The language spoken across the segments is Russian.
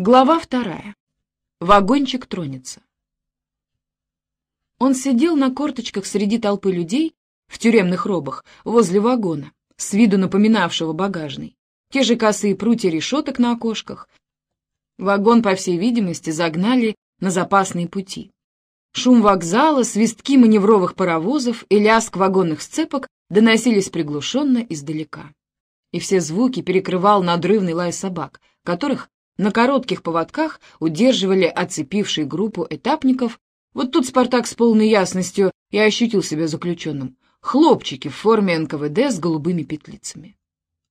Глава вторая. Вагончик тронется. Он сидел на корточках среди толпы людей в тюремных робах возле вагона, с виду напоминавшего багажный. Те же косые прутья решеток на окошках. Вагон, по всей видимости, загнали на запасные пути. Шум вокзала, свистки маневровых паровозов и лязг вагонных сцепок доносились приглушенно издалека. И все звуки перекрывал надрывный лай собак, которых на коротких поводках удерживали оцепившие группу этапников. Вот тут Спартак с полной ясностью и ощутил себя заключенным. Хлопчики в форме НКВД с голубыми петлицами.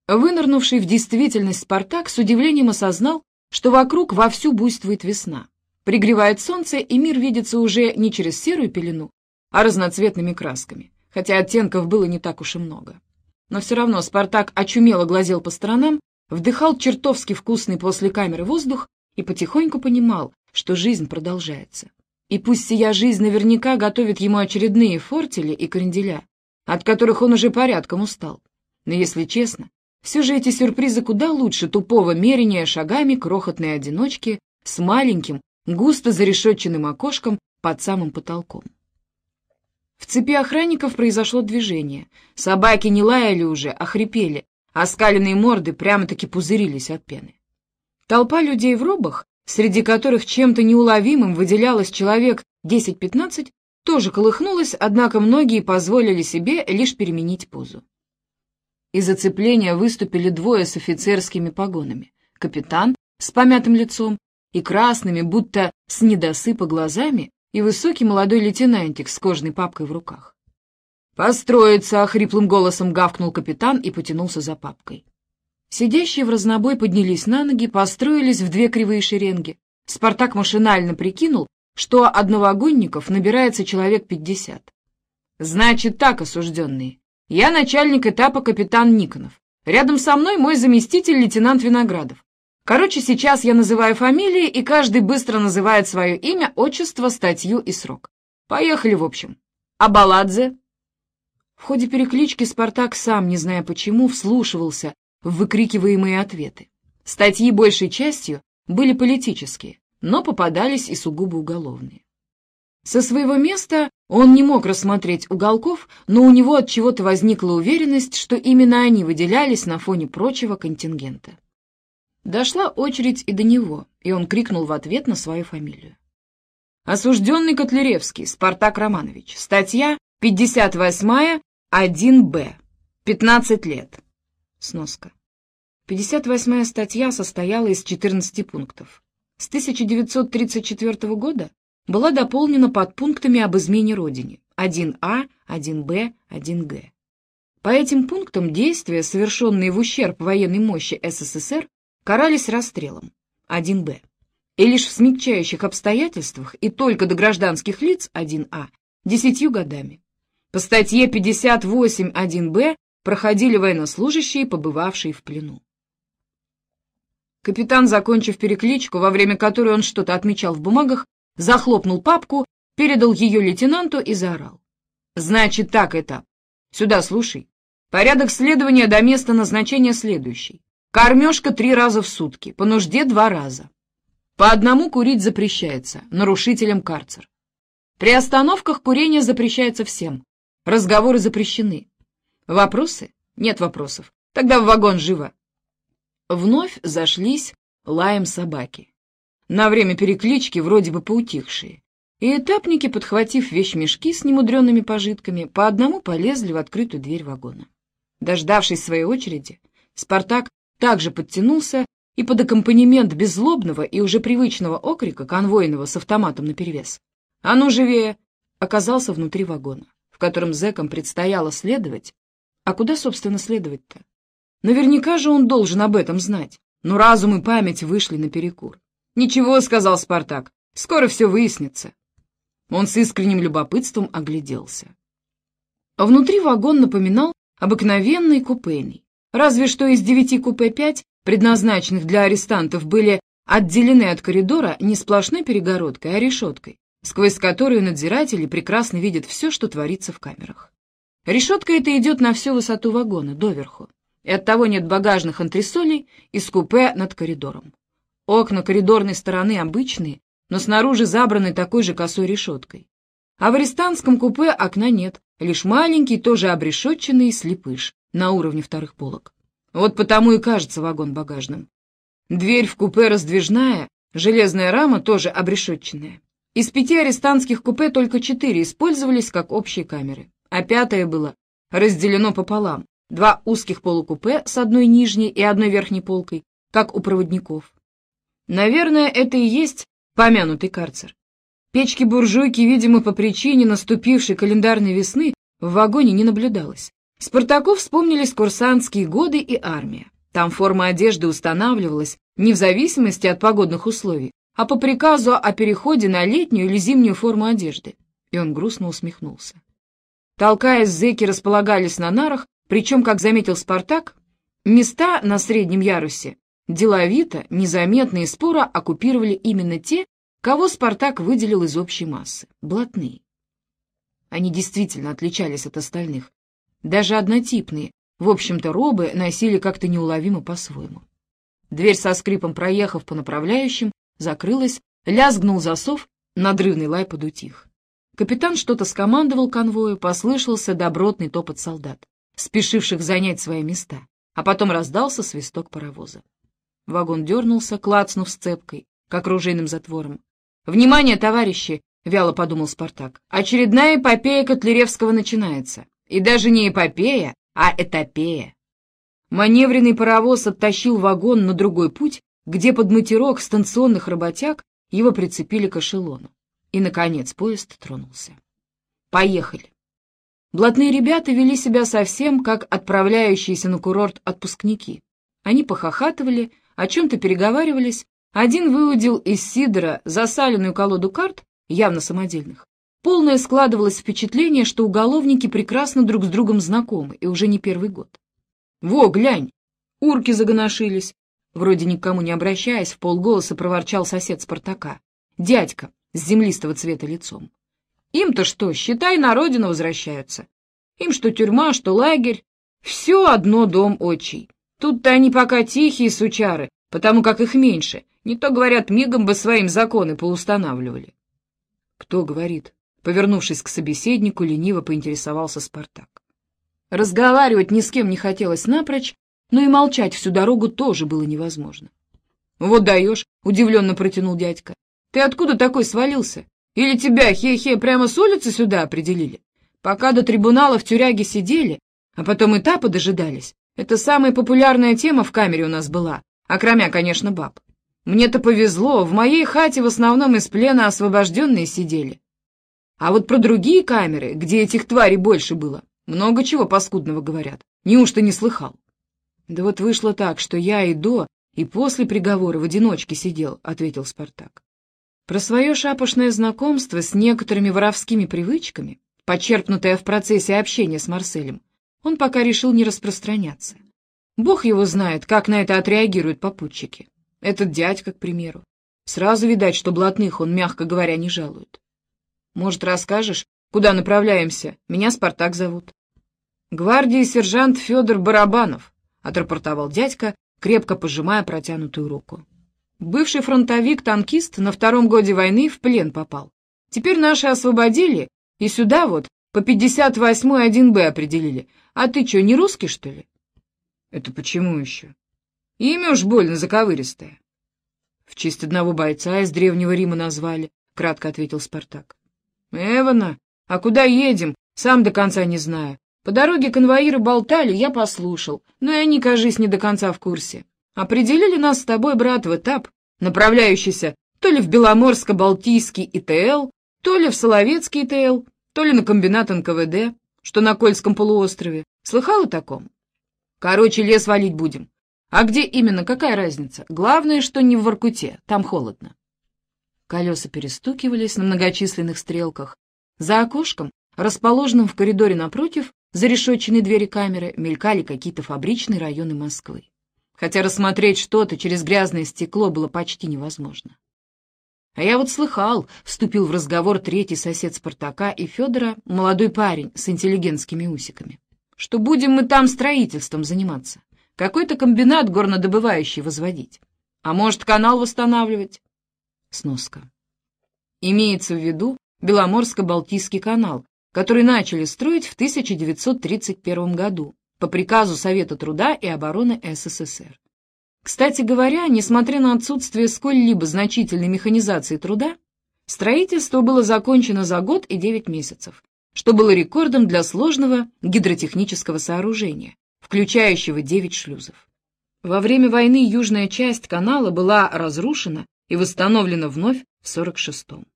Вынырнувший в действительность Спартак с удивлением осознал, что вокруг вовсю буйствует весна. Пригревает солнце, и мир видится уже не через серую пелену, а разноцветными красками, хотя оттенков было не так уж и много. Но все равно Спартак очумело глазел по сторонам, вдыхал чертовски вкусный после камеры воздух и потихоньку понимал, что жизнь продолжается. И пусть сия жизнь наверняка готовит ему очередные фортели и кренделя, от которых он уже порядком устал. Но если честно, все же эти сюрпризы куда лучше тупого мерения шагами крохотной одиночки с маленьким, густо зарешетченным окошком под самым потолком. В цепи охранников произошло движение. Собаки не лаяли уже, а хрипели, Оскаленные морды прямо-таки пузырились от пены. Толпа людей в робах, среди которых чем-то неуловимым выделялось человек 10-15, тоже колыхнулась, однако многие позволили себе лишь переменить позу. Из оцепления выступили двое с офицерскими погонами. Капитан с помятым лицом и красными, будто с недосыпа глазами, и высокий молодой лейтенантик с кожной папкой в руках. «Построиться!» — хриплым голосом гавкнул капитан и потянулся за папкой. Сидящие в разнобой поднялись на ноги, построились в две кривые шеренги. Спартак машинально прикинул, что одновагонников набирается человек пятьдесят. «Значит так, осужденные. Я начальник этапа капитан Никонов. Рядом со мной мой заместитель лейтенант Виноградов. Короче, сейчас я называю фамилии, и каждый быстро называет свое имя, отчество, статью и срок. Поехали, в общем. Абаладзе, в ходе переклички Спартак сам, не зная почему, вслушивался в выкрикиваемые ответы. Статьи большей частью были политические, но попадались и сугубо уголовные. Со своего места он не мог рассмотреть уголков, но у него от чего-то возникла уверенность, что именно они выделялись на фоне прочего контингента. Дошла очередь и до него, и он крикнул в ответ на свою фамилию. Осужденный Котляревский, Спартак Романович, статья 58 1Б. 15 лет. Сноска. 58-я статья состояла из 14 пунктов. С 1934 года была дополнена подпунктами об измене Родине 1А, 1Б, 1Г. По этим пунктам действия, совершенные в ущерб военной мощи СССР, карались расстрелом 1Б. И лишь в смягчающих обстоятельствах и только до гражданских лиц 1А десятью годами. По статье 58.1б проходили военнослужащие, побывавшие в плену. Капитан, закончив перекличку, во время которой он что-то отмечал в бумагах, захлопнул папку, передал ее лейтенанту и заорал. «Значит так это. Сюда слушай. Порядок следования до места назначения следующий. Кормежка три раза в сутки, по нужде два раза. По одному курить запрещается, нарушителям карцер. При остановках курение запрещается всем, Разговоры запрещены. Вопросы? Нет вопросов. Тогда в вагон живо. Вновь зашлись лаем собаки. На время переклички вроде бы поутихшие. И этапники, подхватив вещмешки с немудренными пожитками, по одному полезли в открытую дверь вагона. Дождавшись своей очереди, Спартак также подтянулся и под аккомпанемент беззлобного и уже привычного окрика конвойного с автоматом наперевес «А ну живее!» оказался внутри вагона в котором зэкам предстояло следовать, а куда, собственно, следовать-то? Наверняка же он должен об этом знать, но разум и память вышли наперекур. «Ничего», — сказал Спартак, — «скоро все выяснится». Он с искренним любопытством огляделся. Внутри вагон напоминал обыкновенный купейный, разве что из девяти купе пять, предназначенных для арестантов, были отделены от коридора не сплошной перегородкой, а решеткой, сквозь которую надзиратели прекрасно видят все, что творится в камерах. Решетка эта идет на всю высоту вагона, доверху, и оттого нет багажных антресолей из купе над коридором. Окна коридорной стороны обычные, но снаружи забраны такой же косой решеткой. А в арестантском купе окна нет, лишь маленький, тоже обрешетченный слепыш на уровне вторых полок. Вот потому и кажется вагон багажным. Дверь в купе раздвижная, железная рама тоже обрешетченная. Из пяти арестантских купе только четыре использовались как общие камеры, а пятое было разделено пополам. Два узких полукупе с одной нижней и одной верхней полкой, как у проводников. Наверное, это и есть помянутый карцер. Печки-буржуйки, видимо, по причине наступившей календарной весны, в вагоне не наблюдалось. Спартаку вспомнились курсантские годы и армия. Там форма одежды устанавливалась не в зависимости от погодных условий, а по приказу о переходе на летнюю или зимнюю форму одежды. И он грустно усмехнулся. Толкаясь, зэки располагались на нарах, причем, как заметил Спартак, места на среднем ярусе деловито, незаметно и споро оккупировали именно те, кого Спартак выделил из общей массы — блатные. Они действительно отличались от остальных. Даже однотипные, в общем-то, робы носили как-то неуловимо по-своему. Дверь со скрипом, проехав по направляющим, закрылась, лязгнул засов, надрывный лай подутих. Капитан что-то скомандовал конвою, послышался добротный топот солдат, спешивших занять свои места, а потом раздался свисток паровоза. Вагон дернулся, клацнув сцепкой, как ружейным затвором. «Внимание, товарищи!» — вяло подумал Спартак. «Очередная эпопея Котляревского начинается. И даже не эпопея, а этопея». Маневренный паровоз оттащил вагон на другой путь, где под матерок станционных работяг его прицепили к эшелону. И, наконец, поезд тронулся. «Поехали!» Блатные ребята вели себя совсем как отправляющиеся на курорт отпускники. Они похохатывали, о чем-то переговаривались. Один выудил из сидора засаленную колоду карт, явно самодельных. Полное складывалось впечатление, что уголовники прекрасно друг с другом знакомы, и уже не первый год. «Во, глянь! Урки загоношились!» Вроде никому не обращаясь, в полголоса проворчал сосед Спартака. Дядька с землистого цвета лицом. Им-то что, считай, на родину возвращаются. Им что тюрьма, что лагерь. Все одно дом отчий. Тут-то они пока тихие сучары, потому как их меньше. Не то, говорят, мигом бы своим законы поустанавливали. Кто говорит? Повернувшись к собеседнику, лениво поинтересовался Спартак. Разговаривать ни с кем не хотелось напрочь, но и молчать всю дорогу тоже было невозможно. «Вот даешь», — удивленно протянул дядька. «Ты откуда такой свалился? Или тебя, хе-хе, прямо с улицы сюда определили? Пока до трибунала в тюряге сидели, а потом этапы дожидались, это самая популярная тема в камере у нас была, окромя, конечно, баб. Мне-то повезло, в моей хате в основном из плена освобожденные сидели. А вот про другие камеры, где этих тварей больше было, много чего паскудного говорят. Неужто не слыхал? Да вот вышло так, что я и до, и после приговора в одиночке сидел, — ответил Спартак. Про свое шапошное знакомство с некоторыми воровскими привычками, почерпнутое в процессе общения с Марселем, он пока решил не распространяться. Бог его знает, как на это отреагируют попутчики. Этот дядька, к примеру. Сразу видать, что блатных он, мягко говоря, не жалует. Может, расскажешь, куда направляемся? Меня Спартак зовут. Гвардии сержант Федор Барабанов, отрапортовал дядька, крепко пожимая протянутую руку. Бывший фронтовик-танкист на втором годе войны в плен попал. Теперь наши освободили, и сюда вот, по 58-й 1Б определили, а ты что, не русский, что ли? Это почему еще? Имя уж больно заковыристое. В честь одного бойца из Древнего Рима назвали, кратко ответил Спартак. Эвана, а куда едем? Сам до конца не знаю. По дороге конвоиры болтали, я послушал, но и они, кажись, не до конца в курсе. Определили нас с тобой, брат, в этап, направляющийся то ли в Беломорско-Балтийский ИТЛ, то ли в Соловецкий ИТЛ, то ли на комбинат НКВД что на Кольском полуострове. Слыхал о таком? Короче, лес валить будем. А где именно, какая разница? Главное, что не в Воркуте, там холодно. Колеса перестукивались на многочисленных стрелках. За окошком, расположенным в коридоре напротив, за решетчиной двери камеры, мелькали какие-то фабричные районы Москвы. Хотя рассмотреть что-то через грязное стекло было почти невозможно. А я вот слыхал, вступил в разговор третий сосед Спартака и Федора, молодой парень с интеллигентскими усиками, что будем мы там строительством заниматься, какой-то комбинат горнодобывающий возводить. А может, канал восстанавливать? Сноска. Имеется в виду Беломорско-Балтийский канал, который начали строить в 1931 году по приказу Совета труда и обороны СССР. Кстати говоря, несмотря на отсутствие сколь-либо значительной механизации труда, строительство было закончено за год и 9 месяцев, что было рекордом для сложного гидротехнического сооружения, включающего 9 шлюзов. Во время войны южная часть канала была разрушена и восстановлена вновь в 46-м.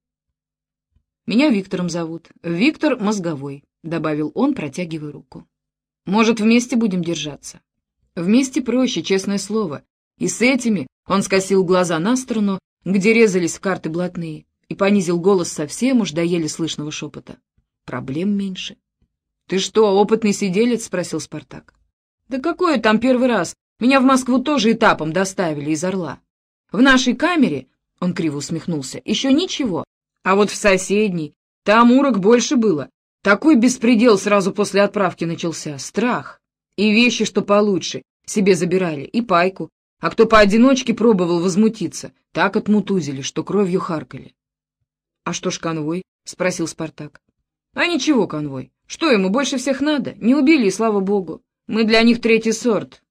«Меня Виктором зовут. Виктор Мозговой», — добавил он, протягивая руку. «Может, вместе будем держаться?» «Вместе проще, честное слово. И с этими он скосил глаза на сторону, где резались карты блатные, и понизил голос совсем уж до еле слышного шепота. Проблем меньше. — Ты что, опытный сиделец? — спросил Спартак. — Да какой там первый раз? Меня в Москву тоже этапом доставили из Орла. В нашей камере, — он криво усмехнулся, — еще ничего. А вот в соседней, там урок больше было. Такой беспредел сразу после отправки начался. Страх. И вещи, что получше, себе забирали, и пайку, а кто поодиночке пробовал возмутиться, так отмутузили, что кровью харкали. — А что ж конвой? — спросил Спартак. — А ничего, конвой. Что ему больше всех надо? Не убили, и слава богу. Мы для них третий сорт.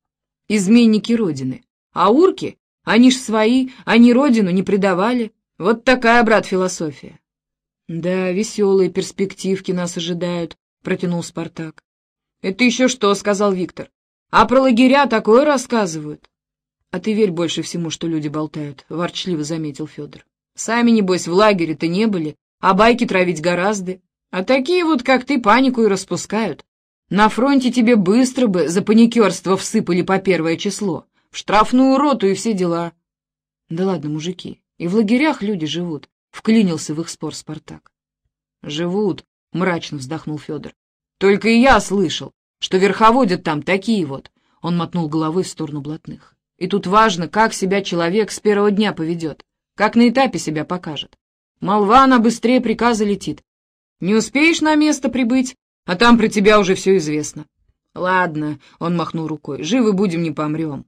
Изменники Родины. А урки? Они ж свои, они Родину не предавали. Вот такая, брат, философия. — Да, веселые перспективки нас ожидают, — протянул Спартак. — Это еще что, — сказал Виктор. — А про лагеря такое рассказывают. — А ты верь больше всему, что люди болтают, — ворчливо заметил Федор. — Сами, небось, в лагере-то не были, а байки травить гораздо. А такие вот, как ты, панику и распускают. На фронте тебе быстро бы за паникерство всыпали по первое число, в штрафную роту и все дела. — Да ладно, мужики, и в лагерях люди живут, — вклинился в их спор Спартак. — Живут, — мрачно вздохнул Федор. — Только и я слышал, что верховодят там такие вот. Он мотнул головой в сторону блатных. И тут важно, как себя человек с первого дня поведет, как на этапе себя покажет. Молва, она быстрее приказа летит. Не успеешь на место прибыть, а там про тебя уже все известно. Ладно, — он махнул рукой, — живы будем, не помрем.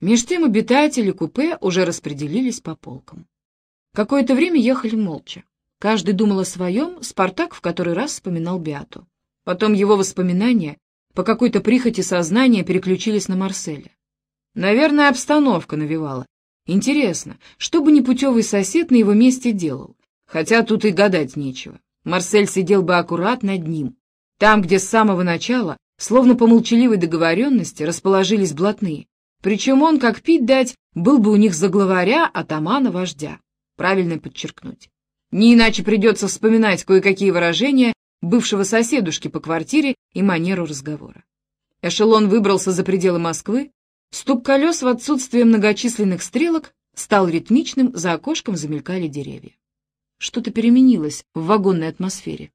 Меж тем обитатели купе уже распределились по полкам. Какое-то время ехали молча. Каждый думал о своем, Спартак в который раз вспоминал Беату. Потом его воспоминания по какой-то прихоти сознания переключились на Марселя. Наверное, обстановка навевала. Интересно, что бы непутевый сосед на его месте делал? Хотя тут и гадать нечего. Марсель сидел бы аккурат над ним. Там, где с самого начала, словно по молчаливой договоренности, расположились блатные. Причем он, как пить дать, был бы у них за главаря, атамана, вождя. Правильно подчеркнуть. Не иначе придется вспоминать кое-какие выражения бывшего соседушки по квартире и манеру разговора. Эшелон выбрался за пределы Москвы, Стук колес в отсутствие многочисленных стрелок стал ритмичным, за окошком замелькали деревья. Что-то переменилось в вагонной атмосфере.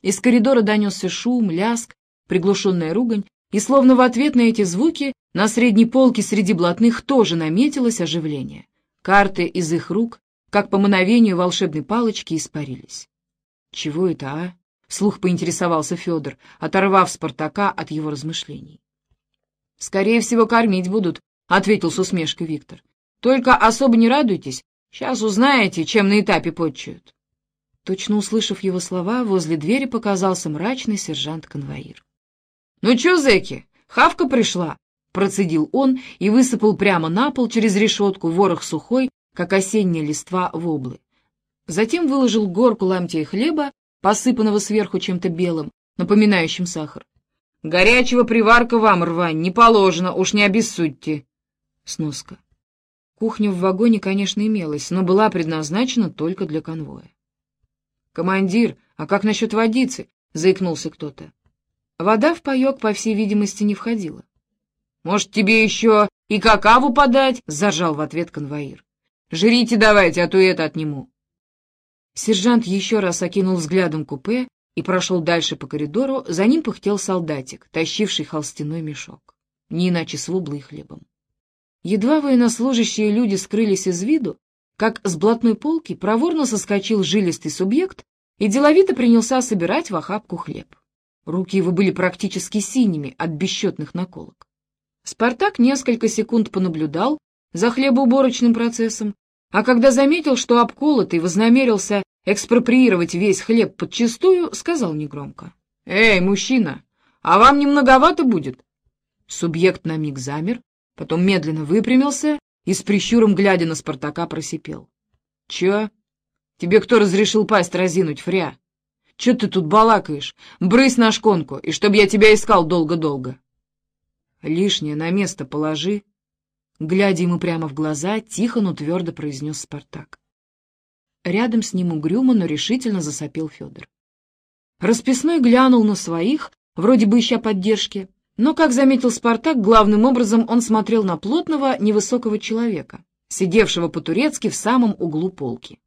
Из коридора донесся шум, ляск, приглушенная ругань, и словно в ответ на эти звуки на средней полке среди блатных тоже наметилось оживление. Карты из их рук, как по мановению волшебной палочки, испарились. «Чего это, а?» — слух поинтересовался Федор, оторвав Спартака от его размышлений. «Скорее всего, кормить будут», — ответил с усмешкой Виктор. «Только особо не радуйтесь. Сейчас узнаете, чем на этапе подчуют». Точно услышав его слова, возле двери показался мрачный сержант-конвоир. «Ну чё, зэки, хавка пришла!» — процедил он и высыпал прямо на пол через решетку ворох сухой, как осенняя листва воблы. Затем выложил горку ломтей хлеба, посыпанного сверху чем-то белым, напоминающим сахар. Горячего приварка вам, рвань, не положено, уж не обессудьте. Сноска. Кухня в вагоне, конечно, имелась, но была предназначена только для конвоя. «Командир, а как насчет водицы?» — заикнулся кто-то. Вода в паек, по всей видимости, не входила. «Может, тебе еще и какаву подать?» — зажал в ответ конвоир. «Жрите давайте, а то это отниму». Сержант еще раз окинул взглядом купе и прошел дальше по коридору, за ним пыхтел солдатик, тащивший холстяной мешок, не иначе с воблой хлебом. Едва военнослужащие люди скрылись из виду, как с блатной полки проворно соскочил жилистый субъект и деловито принялся собирать в охапку хлеб. Руки его были практически синими от бесчетных наколок. Спартак несколько секунд понаблюдал за хлебоуборочным процессом, а когда заметил, что обколотый вознамерился экспроприировать весь хлеб подчистую, сказал негромко. «Эй, мужчина, а вам не многовато будет?» Субъект на миг замер, потом медленно выпрямился и с прищуром, глядя на Спартака, просипел. «Чё? Тебе кто разрешил пасть разинуть, фря? Чё ты тут балакаешь? Брысь на шконку, и чтоб я тебя искал долго-долго!» «Лишнее на место положи!» Глядя ему прямо в глаза, тихо, но твердо произнес Спартак. Рядом с ним угрюмо, но решительно засопел Федор. Расписной глянул на своих, вроде бы ища поддержки, но, как заметил Спартак, главным образом он смотрел на плотного, невысокого человека, сидевшего по-турецки в самом углу полки.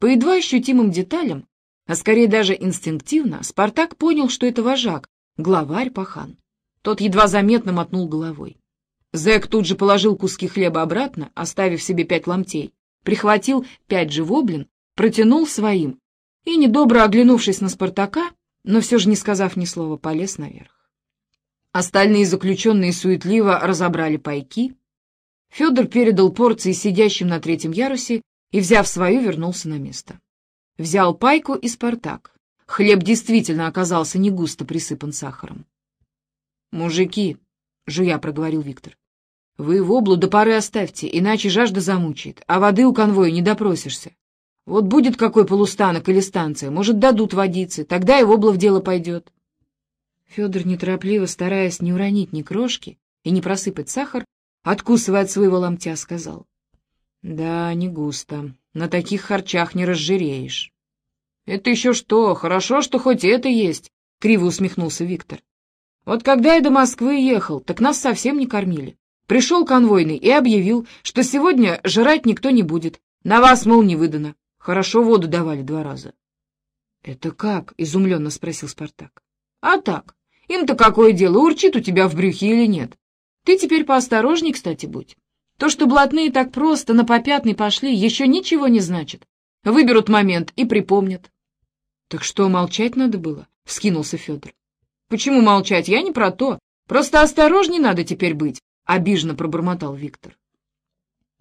По едва ощутимым деталям, а скорее даже инстинктивно, Спартак понял, что это вожак, главарь пахан. Тот едва заметно мотнул головой. Зэк тут же положил куски хлеба обратно, оставив себе пять ломтей, прихватил пять же воблин, протянул своим и, недобро оглянувшись на Спартака, но все же не сказав ни слова, полез наверх. Остальные заключенные суетливо разобрали пайки. Федор передал порции сидящим на третьем ярусе и, взяв свою, вернулся на место. Взял пайку и Спартак. Хлеб действительно оказался не густо присыпан сахаром. «Мужики», — жуя проговорил Виктор, — «вы в облу до поры оставьте, иначе жажда замучает, а воды у конвоя не допросишься. Вот будет какой полустанок или станция, может, дадут водицы, тогда и в обло в дело пойдет». Федор, неторопливо, стараясь не уронить ни крошки и не просыпать сахар, откусывая от своего ломтя, сказал. «Да, не густо. На таких харчах не разжиреешь». «Это еще что? Хорошо, что хоть это есть», — криво усмехнулся Виктор. «Вот когда я до Москвы ехал, так нас совсем не кормили. Пришел конвойный и объявил, что сегодня жрать никто не будет. На вас, мол, не выдано. Хорошо воду давали два раза». «Это как?» — изумленно спросил Спартак. «А так. Им-то какое дело, урчит у тебя в брюхе или нет? Ты теперь поосторожней, кстати, будь. То, что блатные так просто на попятный пошли, еще ничего не значит. Выберут момент и припомнят. — Так что, молчать надо было? — вскинулся Федор. — Почему молчать? Я не про то. Просто осторожней надо теперь быть, — обиженно пробормотал Виктор.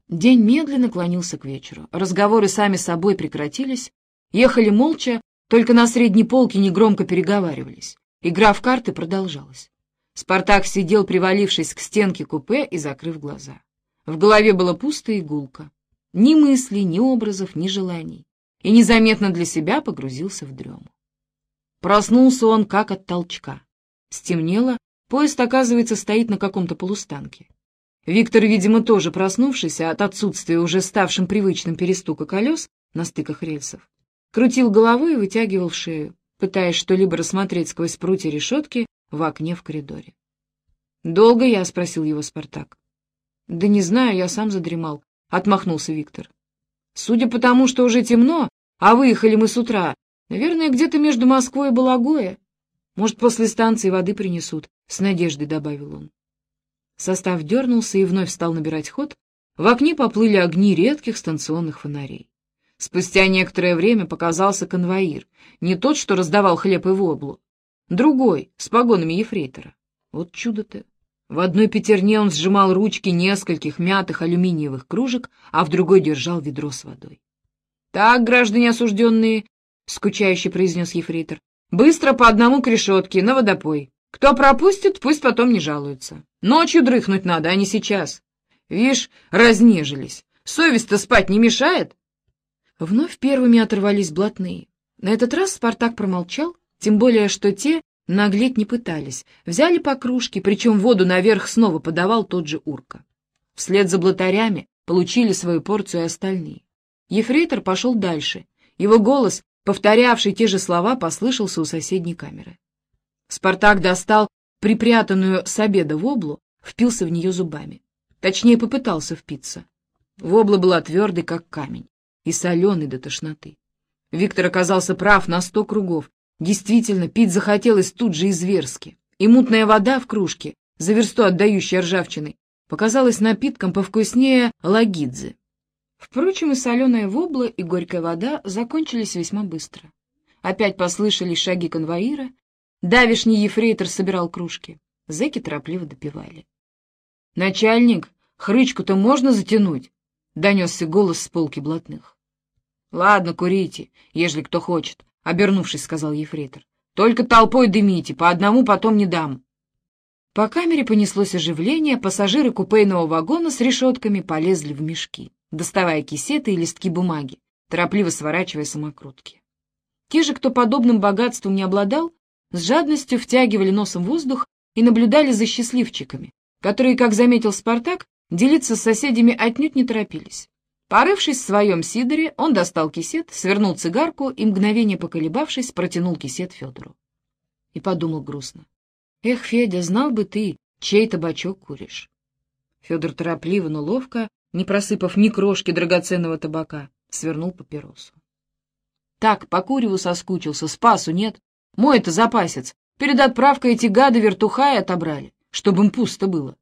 День медленно клонился к вечеру. Разговоры сами собой прекратились. Ехали молча, только на средней полке негромко переговаривались. Игра в карты продолжалась. Спартак сидел, привалившись к стенке купе и закрыв глаза. В голове было пусто и. Ни мыслей, ни образов, ни желаний. И незаметно для себя погрузился в дрему. Проснулся он как от толчка. Стемнело, поезд, оказывается, стоит на каком-то полустанке. Виктор, видимо, тоже проснувшись от отсутствия уже ставшим привычным перестука колес на стыках рельсов, крутил головой и вытягивал шею, пытаясь что-либо рассмотреть сквозь прутья решетки в окне в коридоре. «Долго я?» — спросил его Спартак. «Да не знаю, я сам задремал», — отмахнулся Виктор. «Судя по тому, что уже темно, а выехали мы с утра, наверное, где-то между Москвой и Балагоя. Может, после станции воды принесут», — с надеждой добавил он. Состав дернулся и вновь стал набирать ход. В окне поплыли огни редких станционных фонарей. Спустя некоторое время показался конвоир, не тот, что раздавал хлеб и воблу, другой, с погонами ефрейтора. Вот чудо-то! В одной пятерне он сжимал ручки нескольких мятых алюминиевых кружек, а в другой держал ведро с водой. — Так, граждане осужденные, — скучающе произнес ефрейтор, — быстро по одному к решетке, на водопой. Кто пропустит, пусть потом не жалуется. Ночью дрыхнуть надо, а не сейчас. Вишь, разнежились. Совесть-то спать не мешает? Вновь первыми оторвались блатные. На этот раз Спартак промолчал, тем более, что те наглеть не пытались. Взяли по кружке, причем воду наверх снова подавал тот же Урка. Вслед за блатарями получили свою порцию и остальные. Ефрейтор пошел дальше. Его голос, повторявший те же слова, послышался у соседней камеры. Спартак достал припрятанную с обеда воблу, впился в нее зубами. Точнее, попытался впиться. Вобла была твердой, как камень и соленый до тошноты. Виктор оказался прав на сто кругов. Действительно, пить захотелось тут же и зверски. И мутная вода в кружке, за версту отдающая ржавчиной, показалась напитком повкуснее лагидзе. Впрочем, и соленая вобла, и горькая вода закончились весьма быстро. Опять послышались шаги конвоира. Давишний ефрейтор собирал кружки. Зэки торопливо допивали. «Начальник, Хрычку-то можно затянуть?» — донесся голос с полки блатных. «Ладно, курите, ежели кто хочет», — обернувшись, сказал ефрейтор. «Только толпой дымите, по одному потом не дам». По камере понеслось оживление, пассажиры купейного вагона с решетками полезли в мешки, доставая кисеты и листки бумаги, торопливо сворачивая самокрутки. Те же, кто подобным богатством не обладал, с жадностью втягивали носом воздух и наблюдали за счастливчиками, которые, как заметил Спартак, делиться с соседями отнюдь не торопились. Порывшись в своем сидоре, он достал кисет, свернул цигарку и, мгновение поколебавшись, протянул кисет Федору. И подумал грустно. «Эх, Федя, знал бы ты, чей табачок куришь». Федор торопливо, но ловко, не просыпав ни крошки драгоценного табака, свернул папиросу. «Так, по куреву соскучился, спасу нет. Мой это запасец. Перед отправкой эти гады вертухая отобрали, чтобы им пусто было».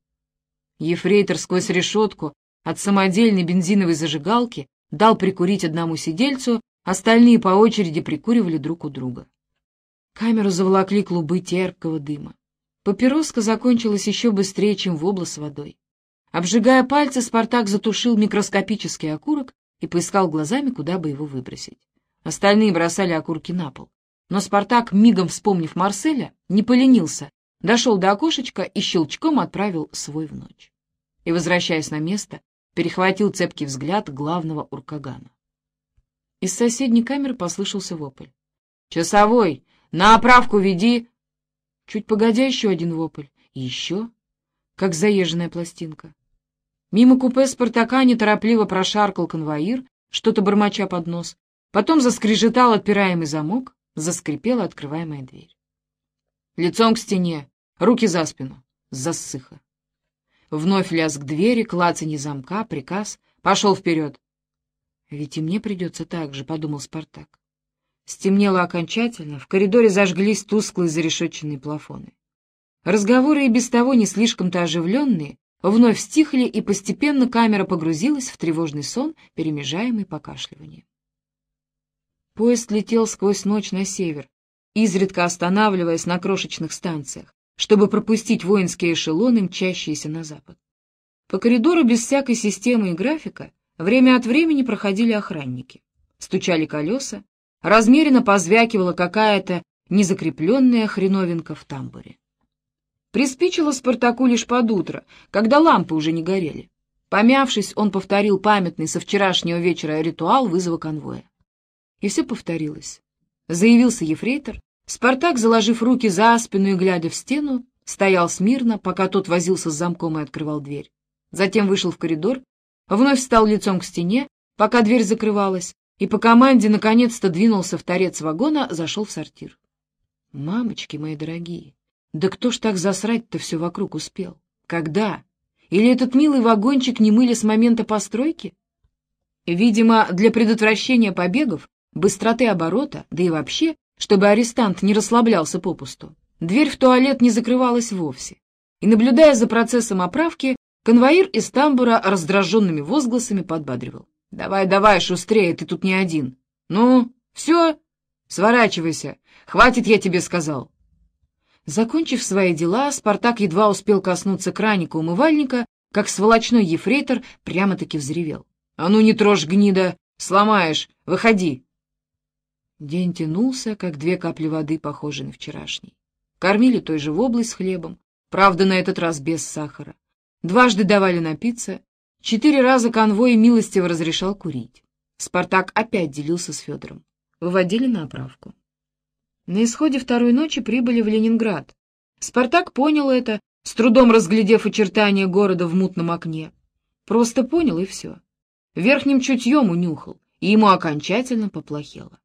Ефрейтор сквозь решетку от самодельной бензиновой зажигалки дал прикурить одному сидельцу, остальные по очереди прикуривали друг у друга. Камеру заволокли клубы терпкого дыма. Папироска закончилась еще быстрее, чем вобла с водой. Обжигая пальцы, Спартак затушил микроскопический окурок и поискал глазами, куда бы его выбросить. Остальные бросали окурки на пол. Но Спартак, мигом вспомнив Марселя, не поленился, дошел до окошечка и щелчком отправил свой в ночь. И, возвращаясь на место, перехватил цепкий взгляд главного уркагана. Из соседней камеры послышался вопль. «Часовой! На оправку веди!» Чуть погодя, еще один вопль. И еще, как заезженная пластинка. Мимо купе Спартака неторопливо прошаркал конвоир, что-то бормоча под нос. Потом заскрежетал отпираемый замок, заскрипела открываемая дверь. Лицом к стене, руки за спину, засыха. Вновь лязг двери, клацанье замка, приказ. Пошел вперед. Ведь и мне придется так же, — подумал Спартак. Стемнело окончательно, в коридоре зажглись тусклые зарешетченные плафоны. Разговоры и без того не слишком-то оживленные вновь стихли, и постепенно камера погрузилась в тревожный сон, перемежаемый покашливанием. Поезд летел сквозь ночь на север, изредка останавливаясь на крошечных станциях, чтобы пропустить воинские эшелоны, мчащиеся на запад. По коридору без всякой системы и графика время от времени проходили охранники. Стучали колеса, размеренно позвякивала какая-то незакрепленная хреновинка в тамбуре. Приспичило Спартаку лишь под утро, когда лампы уже не горели. Помявшись, он повторил памятный со вчерашнего вечера ритуал вызова конвоя. И все повторилось. Заявился ефрейтор, Спартак, заложив руки за спину и глядя в стену, стоял смирно, пока тот возился с замком и открывал дверь. Затем вышел в коридор, вновь встал лицом к стене, пока дверь закрывалась, и по команде наконец-то двинулся в торец вагона, зашел в сортир. «Мамочки мои дорогие, да кто ж так засрать-то все вокруг успел? Когда? Или этот милый вагончик не мыли с момента постройки?» Видимо, для предотвращения побегов, быстроты оборота, да и вообще чтобы арестант не расслаблялся попусту. Дверь в туалет не закрывалась вовсе. И, наблюдая за процессом оправки, конвоир из тамбура раздраженными возгласами подбадривал. «Давай, давай, шустрее, ты тут не один. Ну, все, сворачивайся, хватит, я тебе сказал». Закончив свои дела, Спартак едва успел коснуться краника умывальника, как сволочной ефрейтор прямо-таки взревел. «А ну не трожь, гнида! Сломаешь! Выходи!» День тянулся, как две капли воды, похожие на вчерашний. Кормили той же воблой с хлебом, правда, на этот раз без сахара. Дважды давали напиться, четыре раза конвой милостиво разрешал курить. Спартак опять делился с Федором. Выводили на оправку. На исходе второй ночи прибыли в Ленинград. Спартак понял это, с трудом разглядев очертания города в мутном окне. Просто понял и все. Верхним чутьем унюхал, и ему окончательно поплохело.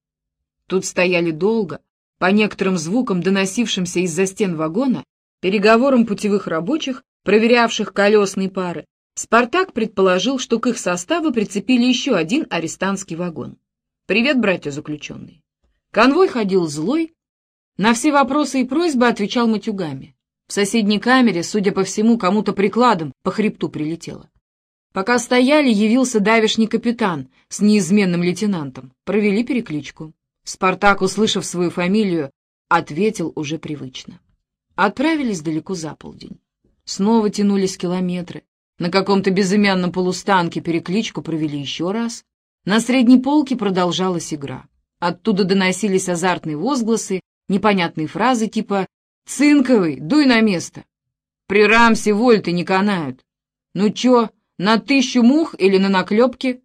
Тут стояли долго, по некоторым звукам, доносившимся из-за стен вагона, переговорам путевых рабочих, проверявших колесные пары, Спартак предположил, что к их составу прицепили еще один арестантский вагон. «Привет, братья заключенные!» Конвой ходил злой, на все вопросы и просьбы отвечал матюгами. В соседней камере, судя по всему, кому-то прикладом по хребту прилетело. Пока стояли, явился давишний капитан с неизменным лейтенантом. Провели перекличку. Спартак, услышав свою фамилию, ответил уже привычно. Отправились далеко за полдень. Снова тянулись километры. На каком-то безымянном полустанке перекличку провели еще раз. На средней полке продолжалась игра. Оттуда доносились азартные возгласы, непонятные фразы типа «Цинковый, дуй на место!» «При рамсе вольты не канают!» «Ну чё, на тысячу мух или на наклепке?»